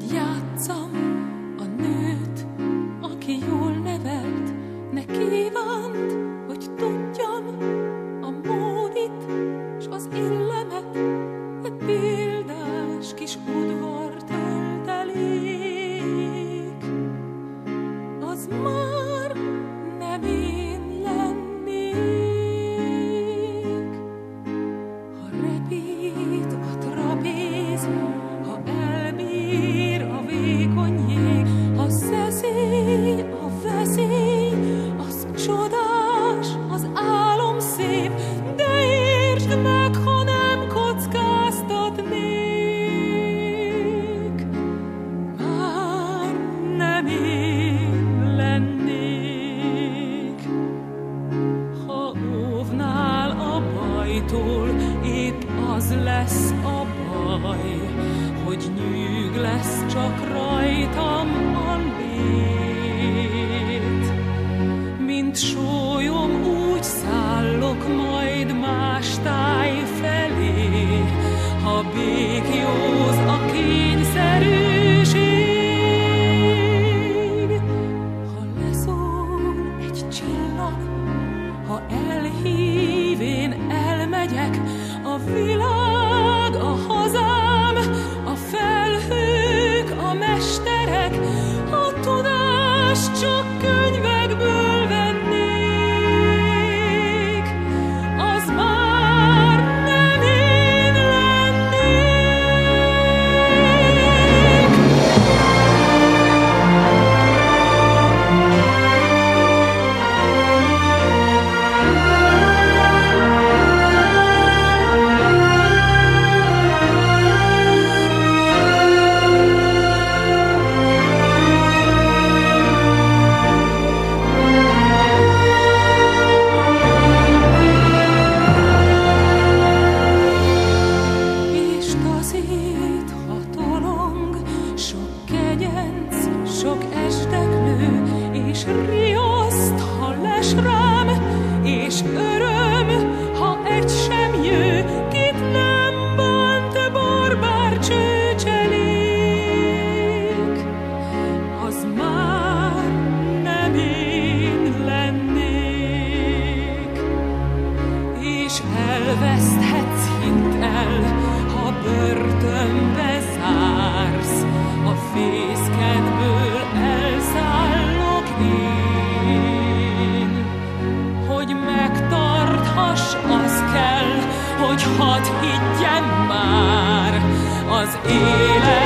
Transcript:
Yeah. Bajtól épp az lesz a baj, hogy nyűg lesz csak rajtam a lét. Mint sólyom úgy szállok majd más táj felé, ha békjóz a kényszerűség. Ha leszól egy csillag, ha elhív, a kegyenc, sok esteklő, és riaszt, ha les rám, és öröm, ha egy sem jő, kit nem bánt barbár csőcselék. Az már nem én lennék és elveszthetsz hint el, ha börtönbe megtarthass, az kell, hogy hadd higgyem már, az élet.